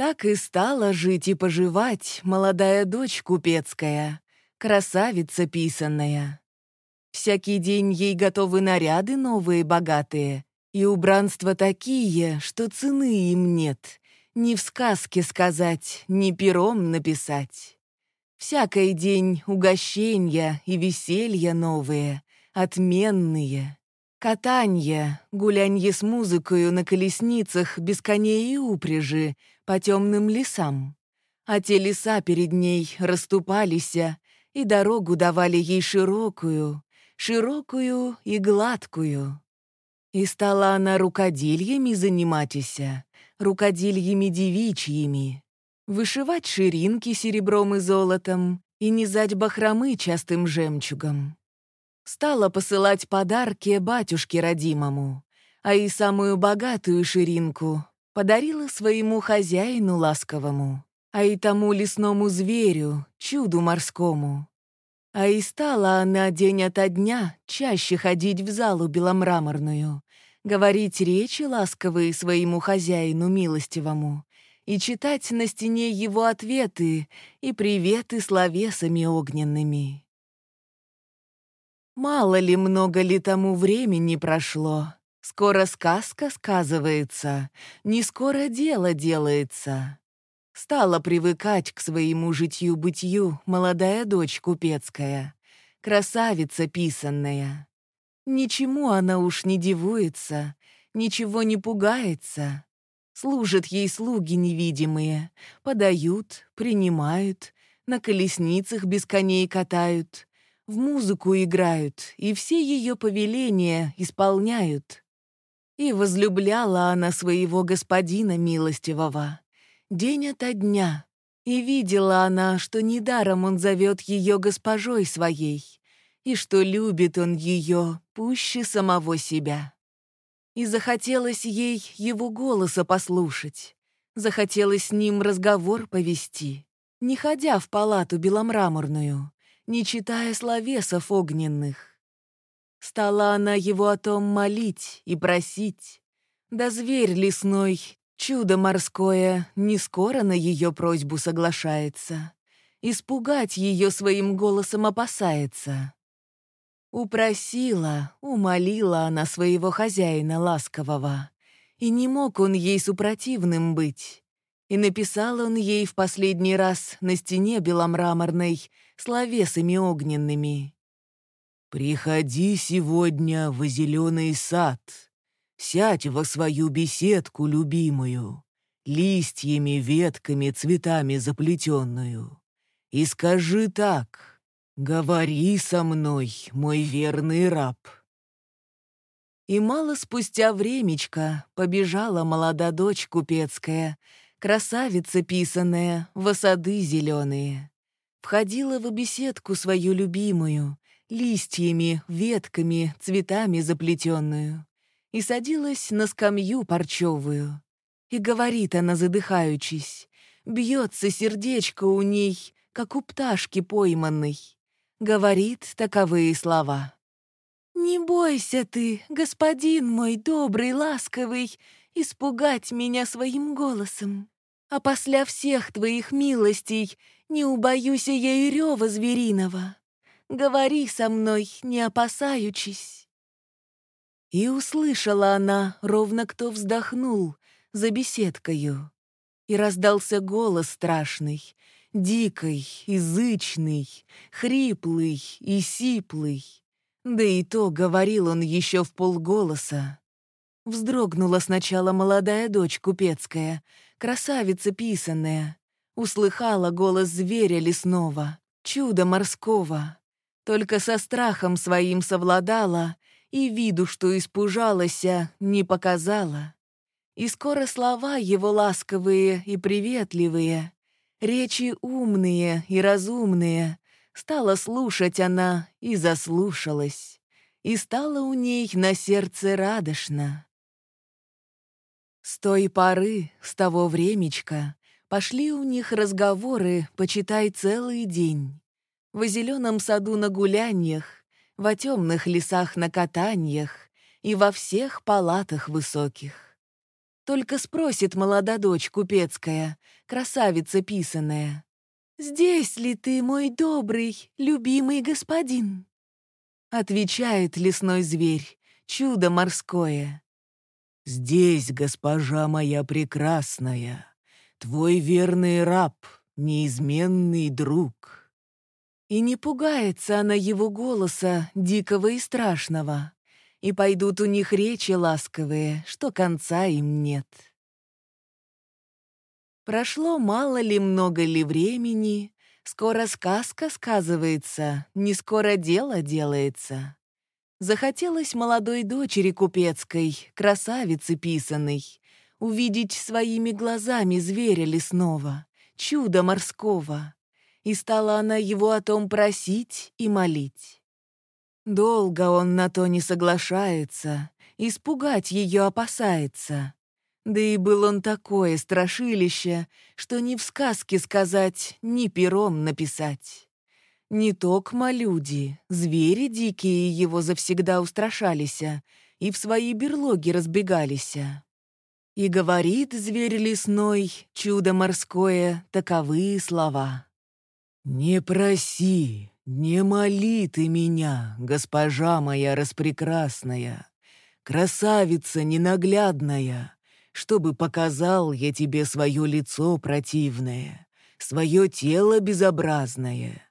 Так и стала жить и поживать молодая дочь купецкая, красавица писанная. Всякий день ей готовы наряды новые богатые, и убранства такие, что цены им нет, ни в сказке сказать, ни пером написать. Всякий день угощенья и веселья новые, отменные. Катанье, гулянье с музыкою на колесницах без коней и упряжи по темным лесам. А те леса перед ней расступались, и дорогу давали ей широкую, широкую и гладкую. И стала она рукодельями заниматися, рукодельями девичьими, вышивать ширинки серебром и золотом и низать бахромы частым жемчугом. Стала посылать подарки батюшке родимому, а и самую богатую ширинку подарила своему хозяину ласковому, а и тому лесному зверю, чуду морскому. А и стала она день ото дня чаще ходить в залу беломраморную, говорить речи ласковые своему хозяину милостивому, и читать на стене его ответы и приветы словесами огненными. Мало ли, много ли тому времени прошло. Скоро сказка сказывается, не скоро дело делается. Стала привыкать к своему житью-бытию молодая дочь купецкая, красавица писанная. Ничему она уж не дивуется, ничего не пугается. Служат ей слуги невидимые, подают, принимают, на колесницах без коней катают, в музыку играют и все ее повеления исполняют. И возлюбляла она своего господина милостивого, день ото дня, и видела она, что недаром он зовет ее госпожой своей, и что любит он ее пуще самого себя. И захотелось ей его голоса послушать. Захотелось с ним разговор повести, не ходя в палату беломраморную, не читая словесов огненных. Стала она его о том молить и просить. Да зверь лесной, чудо морское, не скоро на ее просьбу соглашается. Испугать ее своим голосом опасается. Упросила, умолила она своего хозяина ласкового, и не мог он ей супротивным быть. И написал он ей в последний раз на стене беломраморной словесами огненными. «Приходи сегодня в зеленый сад, сядь во свою беседку любимую, листьями, ветками, цветами заплетенную, и скажи так — «Говори со мной, мой верный раб». И мало спустя времечко побежала молода дочь купецкая, красавица писаная, в осады зеленые. Входила в беседку свою любимую, листьями, ветками, цветами заплетенную, и садилась на скамью парчевую. И говорит она, задыхаючись, бьется сердечко у ней, как у пташки пойманной говорит таковые слова. «Не бойся ты, господин мой добрый, ласковый, испугать меня своим голосом. А после всех твоих милостей не убоюся я и рева звериного. Говори со мной, не опасаючись». И услышала она, ровно кто вздохнул, за беседкою. И раздался голос страшный, дикой, язычный, хриплый и сиплый. Да и то говорил он еще в полголоса. Вздрогнула сначала молодая дочь купецкая, красавица писанная. Услыхала голос зверя лесного, чуда морского. Только со страхом своим совладала и виду, что испужалась, не показала. И скоро слова его ласковые и приветливые Речи умные и разумные. Стала слушать она и заслушалась. И стало у ней на сердце радошно. С той поры, с того времечка, пошли у них разговоры, почитай, целый день. В зеленом саду на гуляньях, во темных лесах на катаньях и во всех палатах высоких. Только спросит молода дочь купецкая, красавица писаная. «Здесь ли ты, мой добрый, любимый господин?» Отвечает лесной зверь, чудо морское. «Здесь, госпожа моя прекрасная, твой верный раб, неизменный друг». И не пугается она его голоса, дикого и страшного и пойдут у них речи ласковые, что конца им нет. Прошло мало ли, много ли времени, скоро сказка сказывается, не скоро дело делается. Захотелось молодой дочери купецкой, красавицы писаной, увидеть своими глазами зверя лесного, чудо морского. И стала она его о том просить и молить. Долго он на то не соглашается, испугать ее опасается. Да и был он такое страшилище, что ни в сказке сказать, ни пером написать. Не токмо люди, звери дикие его завсегда устрашались и в свои берлоги разбегались. И говорит зверь лесной, чудо морское, таковые слова. «Не проси, «Не моли ты меня, госпожа моя распрекрасная, красавица ненаглядная, чтобы показал я тебе свое лицо противное, свое тело безобразное.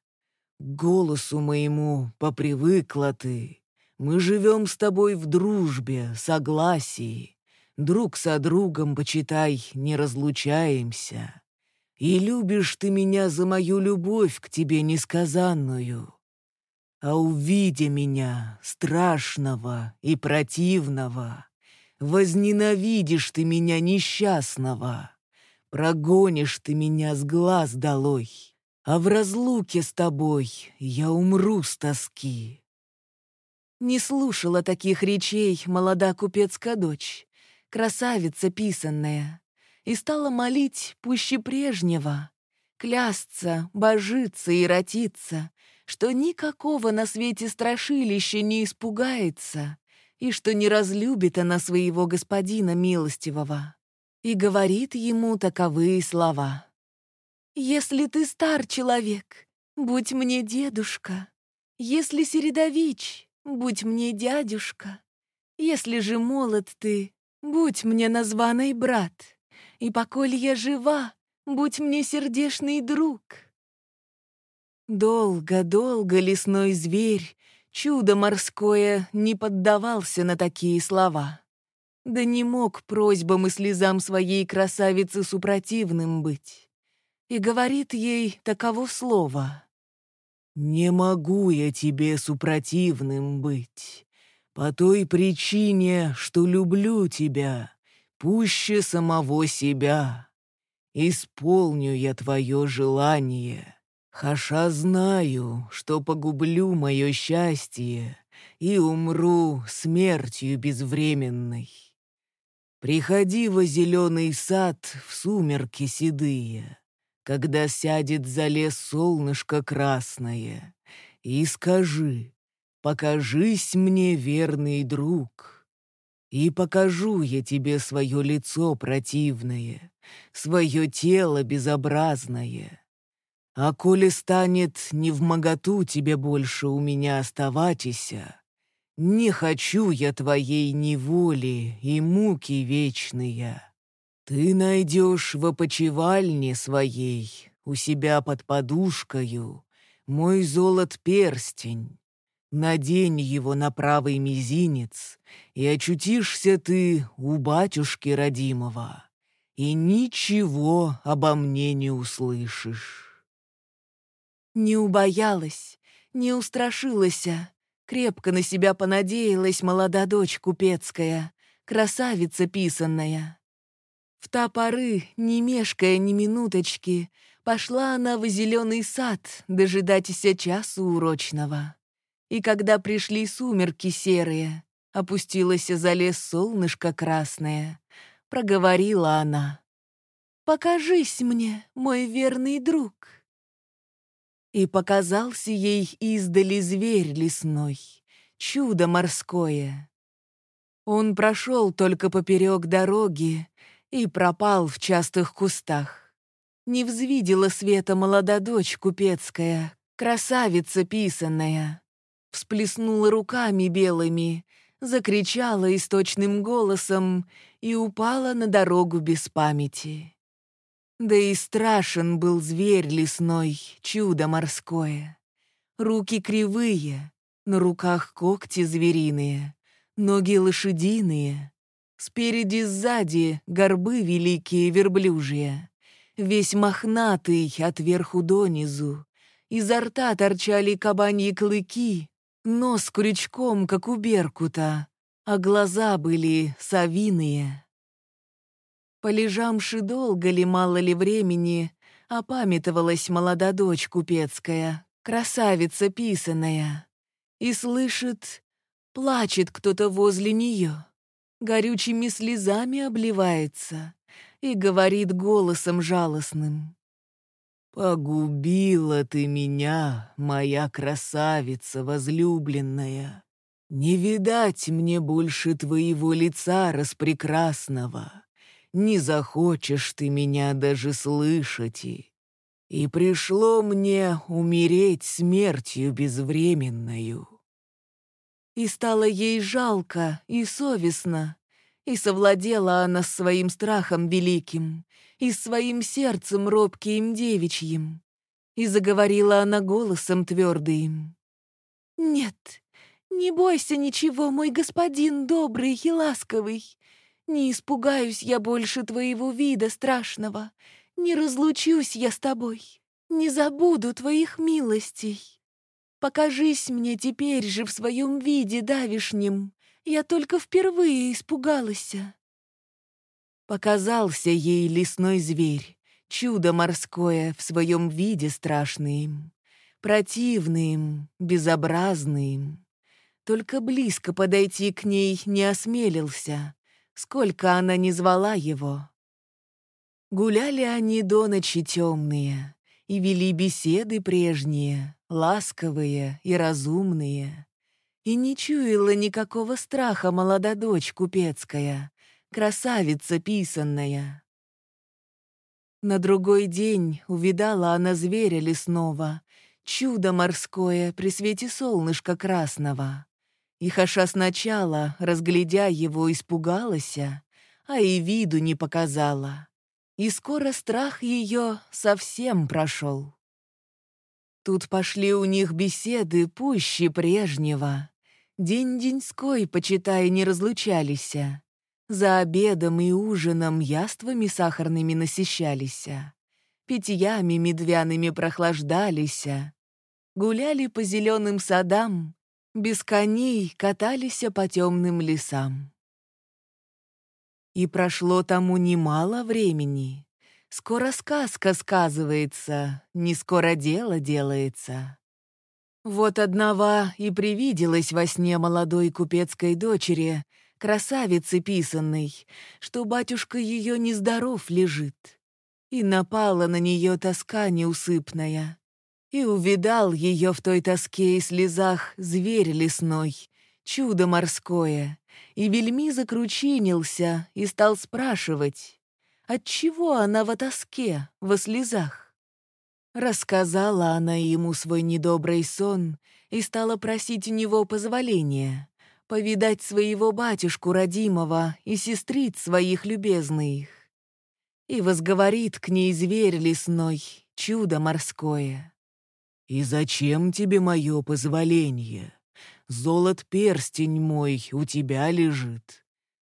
Голосу моему попривыкла ты, мы живем с тобой в дружбе, согласии, друг со другом, почитай, не разлучаемся. И любишь ты меня за мою любовь к тебе несказанную. А увидя меня, страшного и противного, возненавидишь ты меня несчастного, прогонишь ты меня с глаз долой, а в разлуке с тобой я умру с тоски. Не слушала таких речей молода купецкая дочь, красавица писанная, и стала молить пуще прежнего, клясться, божиться и ротиться, что никакого на свете страшилища не испугается и что не разлюбит она своего господина милостивого. И говорит ему таковые слова. «Если ты стар человек, будь мне дедушка. Если середович, будь мне дядюшка. Если же молод ты, будь мне названный брат и поколь я жива, будь мне сердешный друг. Долго-долго лесной зверь, чудо морское, не поддавался на такие слова. Да не мог просьбам и слезам своей красавицы супротивным быть. И говорит ей таково слово. «Не могу я тебе супротивным быть, по той причине, что люблю тебя пуще самого себя. Исполню я твое желание, хаша знаю, что погублю мое счастье и умру смертью безвременной. Приходи во зеленый сад в сумерки седые, когда сядет за лес солнышко красное, и скажи, покажись мне, верный друг» И покажу я тебе свое лицо противное, свое тело безобразное. А коли станет не в моготу тебе больше у меня оставатися, не хочу я твоей неволи и муки вечные. Ты найдешь в опочивальне своей, у себя под подушкою, мой золот перстень, Надень его на правый мизинец, и очутишься ты у батюшки родимого, и ничего обо мне не услышишь. Не убоялась, не устрашилась, крепко на себя понадеялась молода дочь купецкая, красавица писанная. В та поры, не мешкая ни минуточки, пошла она в зеленый сад дожидаться часу урочного. И когда пришли сумерки серые, опустилось за лес солнышко красное, проговорила она. «Покажись мне, мой верный друг!» И показался ей издали зверь лесной, чудо морское. Он прошел только поперек дороги и пропал в частых кустах. Не взвидела света молода дочь купецкая, красавица писанная. Всплеснула руками белыми, закричала источным голосом и упала на дорогу без памяти. Да и страшен был зверь лесной, чудо морское. Руки кривые, на руках когти звериные, ноги лошадиные, спереди сзади горбы великие верблюжья, весь мохнатый от верху донизу, изо рта торчали кабаньи клыки, нос крючком, как у беркута, а глаза были совиные. Полежамши долго ли, мало ли времени, опамятовалась молода дочь купецкая, красавица писаная, и слышит Плачет кто-то возле нее, горючими слезами обливается и говорит голосом жалостным. «Погубила ты меня, моя красавица возлюбленная. Не видать мне больше твоего лица распрекрасного. Не захочешь ты меня даже слышать и... И пришло мне умереть смертью безвременною. И стало ей жалко и совестно, и совладела она своим страхом великим, и своим сердцем робким девичьим, и заговорила она голосом твердым. «Нет, не бойся ничего, мой господин добрый и ласковый. Не испугаюсь я больше твоего вида страшного, не разлучусь я с тобой, не забуду твоих милостей. Покажись мне теперь же в своем виде давишнем. Я только впервые испугалась. Показался ей лесной зверь, чудо морское в своем виде страшным, противным, безобразным. Только близко подойти к ней не осмелился, сколько она не звала его. Гуляли они до ночи темные и вели беседы прежние, ласковые и разумные. И не чуяла никакого страха молода дочь купецкая, красавица писанная. На другой день увидала она зверя лесного, чудо морское при свете солнышка красного. И хаша сначала, разглядя его, испугалась, а и виду не показала. И скоро страх ее совсем прошел. Тут пошли у них беседы пуще прежнего. День-деньской, почитай, не разлучались. За обедом и ужином яствами сахарными насыщались. Питьями медвяными прохлаждались. Гуляли по зеленым садам, без коней катались по темным лесам. И прошло тому немало времени. Скоро сказка сказывается, не скоро дело делается. Вот одного и привиделась во сне молодой купецкой дочери, красавицы писанной, что батюшка ее нездоров лежит. И напала на нее тоска неусыпная. И увидал ее в той тоске и слезах зверь лесной, чудо морское, и вельми закручинился и стал спрашивать, Отчего она во тоске, во слезах? Рассказала она ему свой недобрый сон и стала просить у него позволения повидать своего батюшку родимого и сестриц своих любезных. И возговорит к ней зверь лесной, чудо морское. «И зачем тебе мое позволение? Золот перстень мой у тебя лежит.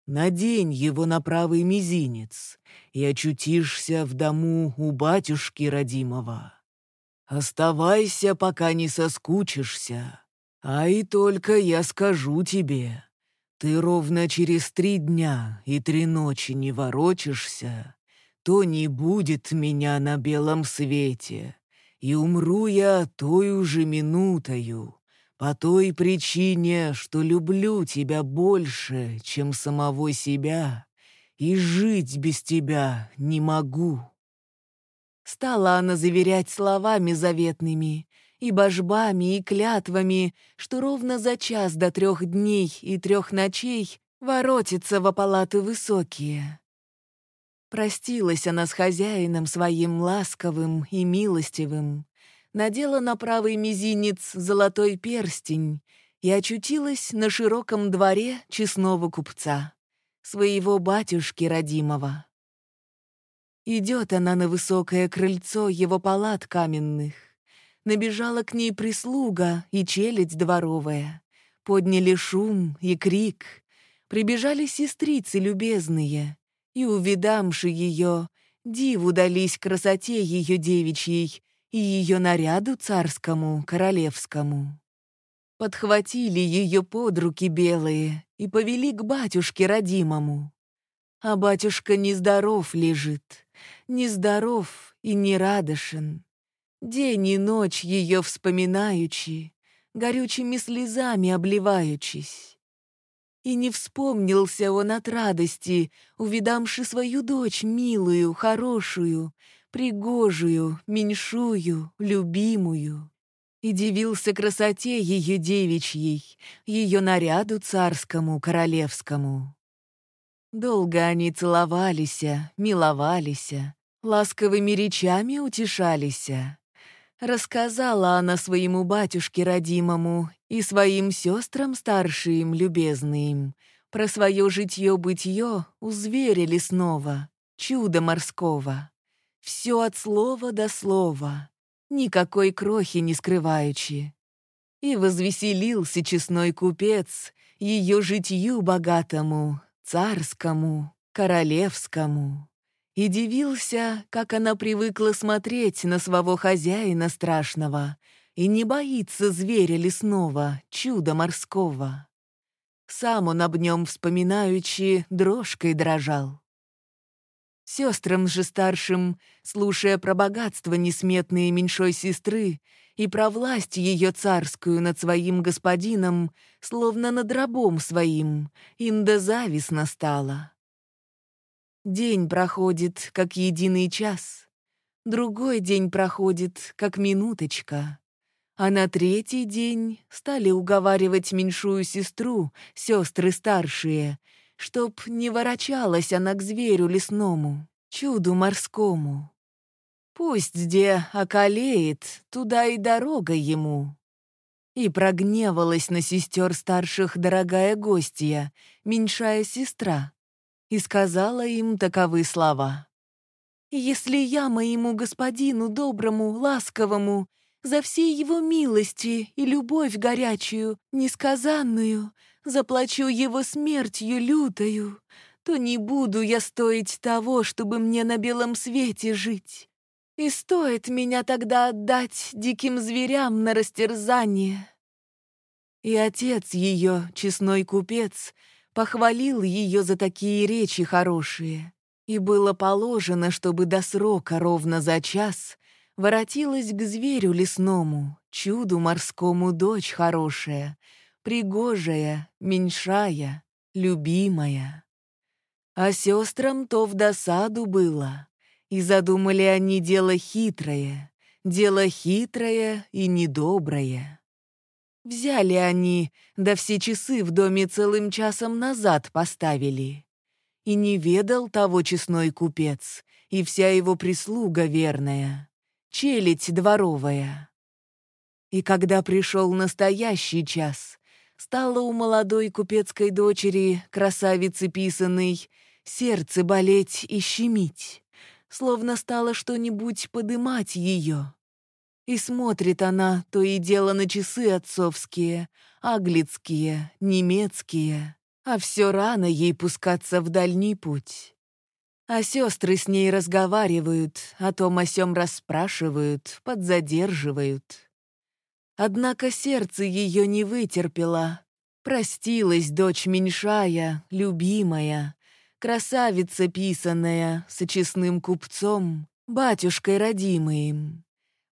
Надень его на правый мизинец, и очутишься в дому у батюшки родимого. Оставайся, пока не соскучишься. А и только я скажу тебе, ты ровно через три дня и три ночи не ворочишься, то не будет меня на белом свете, и умру я той уже минутою, по той причине, что люблю тебя больше, чем самого себя, и жить без тебя не могу». Стала она заверять словами заветными, и божбами, и клятвами, что ровно за час до трех дней и трех ночей воротится во палаты высокие. Простилась она с хозяином своим ласковым и милостивым, надела на правый мизинец золотой перстень и очутилась на широком дворе честного купца, своего батюшки родимого. Идет она на высокое крыльцо его палат каменных. Набежала к ней прислуга и челядь дворовая. Подняли шум и крик. Прибежали сестрицы любезные, и, увидамши ее, диву дались красоте ее девичьей и ее наряду царскому, королевскому. Подхватили ее под руки белые и повели к батюшке родимому. А батюшка нездоров лежит, нездоров и нерадошен. День и ночь ее вспоминаючи, горючими слезами обливаючись. И не вспомнился он от радости, увидамши свою дочь милую, хорошую, пригожую, меньшую, любимую. И дивился красоте ее девичьей, ее наряду царскому, королевскому. Долго они целовались, миловались, ласковыми речами утешались. Рассказала она своему батюшке родимому и своим сестрам старшим, любезным, про свое житье-бытье у зверя лесного, чудо морского. Все от слова до слова, никакой крохи не скрываючи. И возвеселился честной купец ее житью богатому, царскому, королевскому. И дивился, как она привыкла смотреть на своего хозяина страшного и не боится зверя лесного, чуда морского. Сам он об нем вспоминаючи дрожкой дрожал. Сестрам же старшим, слушая про богатство несметные меньшой сестры, и про власть ее царскую над своим господином, словно над рабом своим, инда завистно стала. День проходит, как единый час, другой день проходит, как минуточка. А на третий день стали уговаривать меньшую сестру, сестры старшие, чтоб не ворочалась она к зверю лесному, чуду морскому. Пусть где околеет, туда и дорога ему. И прогневалась на сестер старших дорогая гостья, меньшая сестра, и сказала им таковы слова. «Если я моему господину доброму, ласковому, за все его милости и любовь горячую, несказанную, заплачу его смертью лютою, то не буду я стоить того, чтобы мне на белом свете жить. И стоит меня тогда отдать диким зверям на растерзание. И отец ее, честной купец, похвалил ее за такие речи хорошие. И было положено, чтобы до срока ровно за час воротилась к зверю лесному, чуду морскому дочь хорошая, пригожая, меньшая, любимая. А сестрам то в досаду было. И задумали они дело хитрое, дело хитрое и недоброе. Взяли они, да все часы в доме целым часом назад поставили. И не ведал того честной купец, и вся его прислуга верная, челядь дворовая. И когда пришел настоящий час, стало у молодой купецкой дочери, красавицы писаной, сердце болеть и щемить словно стало что-нибудь подымать ее. И смотрит она то и дело на часы отцовские, аглицкие, немецкие, а все рано ей пускаться в дальний путь. А сестры с ней разговаривают, о том о сём расспрашивают, подзадерживают. Однако сердце ее не вытерпело. Простилась дочь меньшая, любимая, красавица писаная, с честным купцом, батюшкой родимым.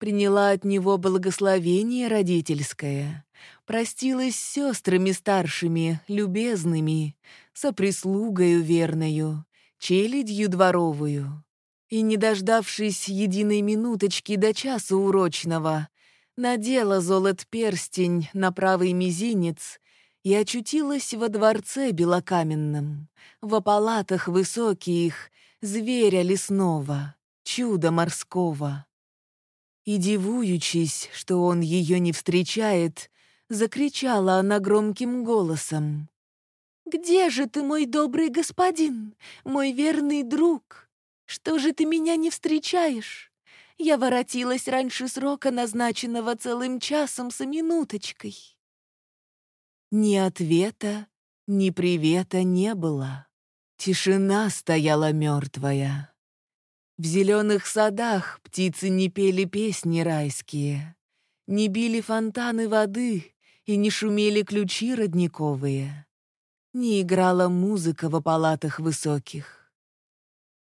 Приняла от него благословение родительское, простилась с сестрами старшими, любезными, со прислугою верною, челядью дворовую. И, не дождавшись единой минуточки до часа урочного, надела золот перстень на правый мизинец и очутилась во дворце белокаменном, в палатах высоких, зверя лесного, чуда морского. И, дивуючись, что он ее не встречает, закричала она громким голосом. «Где же ты, мой добрый господин, мой верный друг? Что же ты меня не встречаешь? Я воротилась раньше срока, назначенного целым часом со минуточкой». Ни ответа, ни привета не было. Тишина стояла мертвая. В зеленых садах птицы не пели песни райские, не били фонтаны воды и не шумели ключи родниковые, не играла музыка в палатах высоких.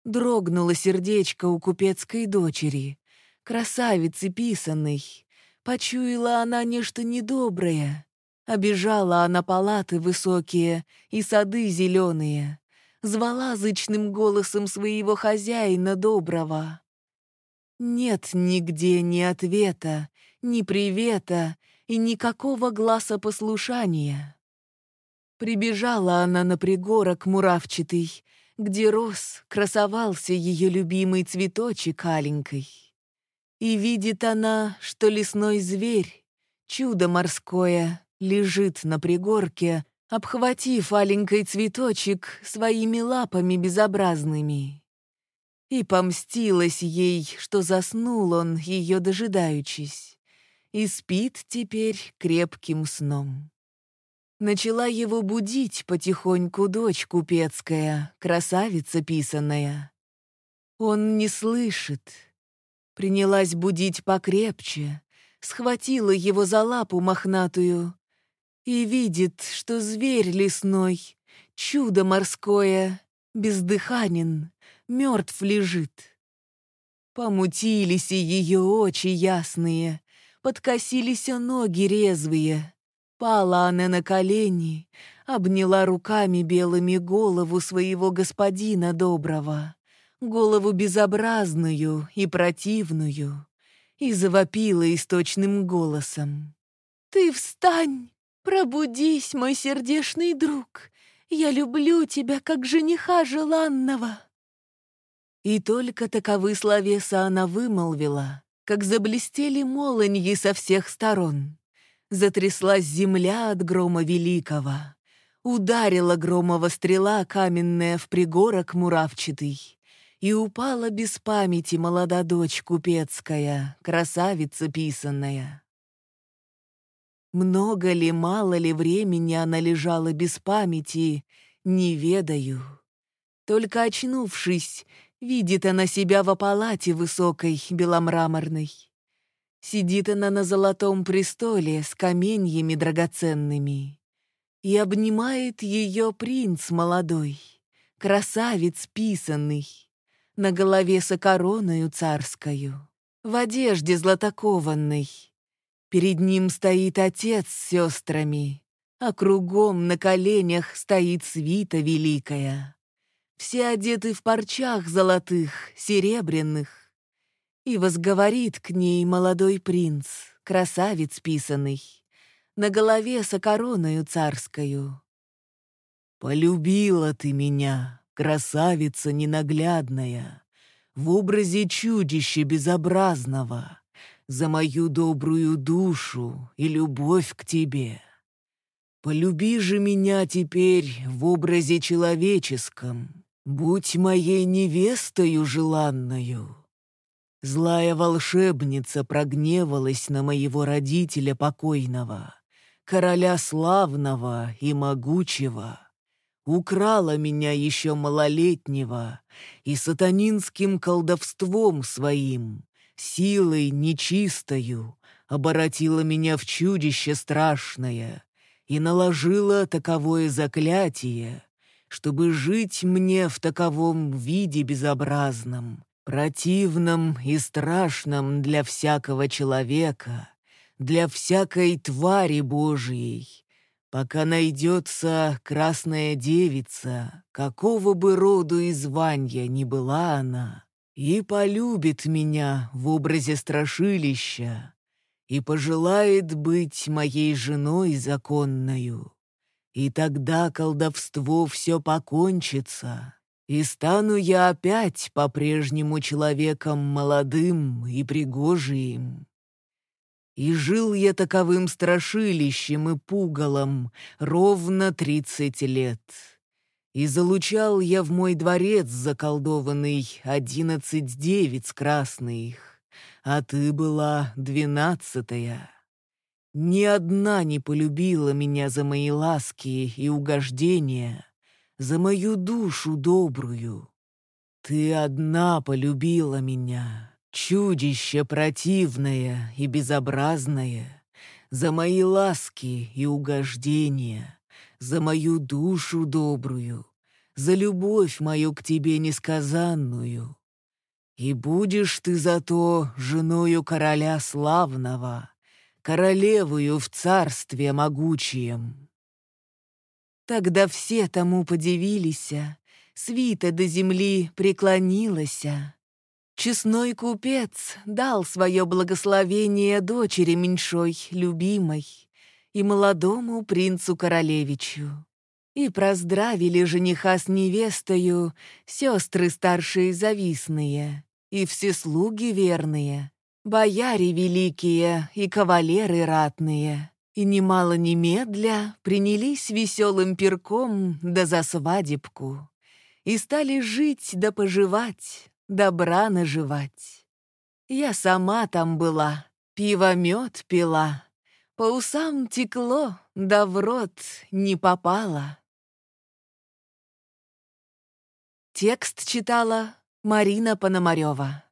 Дрогнуло сердечко у купецкой дочери, красавицы писанной. Почуяла она нечто недоброе, Обежала она палаты высокие и сады зеленые, звала зычным голосом своего хозяина доброго. Нет нигде ни ответа, ни привета и никакого глаза послушания. Прибежала она на пригорок муравчатый, где рос, красовался ее любимый цветочек аленькой. И видит она, что лесной зверь, чудо морское, лежит на пригорке, обхватив аленький цветочек своими лапами безобразными. И помстилась ей, что заснул он, ее дожидаючись, и спит теперь крепким сном. Начала его будить потихоньку дочь купецкая, красавица писаная. Он не слышит. Принялась будить покрепче, схватила его за лапу мохнатую и видит, что зверь лесной, чудо морское, бездыханен, мертв лежит. Помутились и ее очи ясные, подкосились ноги резвые. Пала она на колени, обняла руками белыми голову своего господина доброго, голову безобразную и противную, и завопила источным голосом. «Ты встань! «Пробудись, мой сердешный друг! Я люблю тебя, как жениха желанного!» И только таковы словеса она вымолвила, как заблестели молоньи со всех сторон. Затряслась земля от грома великого. Ударила громова стрела каменная в пригорок муравчатый. И упала без памяти молода дочь купецкая, красавица писанная. Много ли, мало ли времени она лежала без памяти, не ведаю. Только очнувшись, видит она себя в палате высокой, беломраморной. Сидит она на золотом престоле с каменьями драгоценными. И обнимает ее принц молодой, красавец писанный, на голове со короною царскою, в одежде златокованной, Перед ним стоит отец с сестрами, а кругом на коленях стоит свита великая. Все одеты в парчах золотых, серебряных. И возговорит к ней молодой принц, красавец писанный, на голове со короною царскою. «Полюбила ты меня, красавица ненаглядная, в образе чудища безобразного» за мою добрую душу и любовь к тебе. Полюби же меня теперь в образе человеческом, будь моей невестою желанною. Злая волшебница прогневалась на моего родителя покойного, короля славного и могучего, украла меня еще малолетнего и сатанинским колдовством своим силой нечистою оборотила меня в чудище страшное и наложила таковое заклятие, чтобы жить мне в таковом виде безобразном, противном и страшном для всякого человека, для всякой твари Божьей, пока найдется красная девица, какого бы роду и звания ни была она, и полюбит меня в образе страшилища, и пожелает быть моей женой законною, И тогда колдовство все покончится, и стану я опять по-прежнему человеком молодым и пригожием. И жил я таковым страшилищем и пугалом ровно тридцать лет. И залучал я в мой дворец заколдованный одиннадцать девиц красных, а ты была двенадцатая. Ни одна не полюбила меня за мои ласки и угождения, за мою душу добрую. Ты одна полюбила меня, чудище противное и безобразное, за мои ласки и угождения, за мою душу добрую, за любовь мою к тебе несказанную. И будешь ты зато женою короля славного, королевою в царстве могучем». Тогда все тому подивились, свита до земли преклонилась. Честной купец дал свое благословение дочери меньшой, любимой, и молодому принцу-королевичу. И проздравили жениха с невестою сестры старшие завистные и все слуги верные, бояре великие и кавалеры ратные, и немало немедля принялись веселым перком да за свадебку, и стали жить да поживать, добра наживать. Я сама там была, пиво-мед пила, по усам текло, да в рот не попало. Текст читала Марина Пономарева.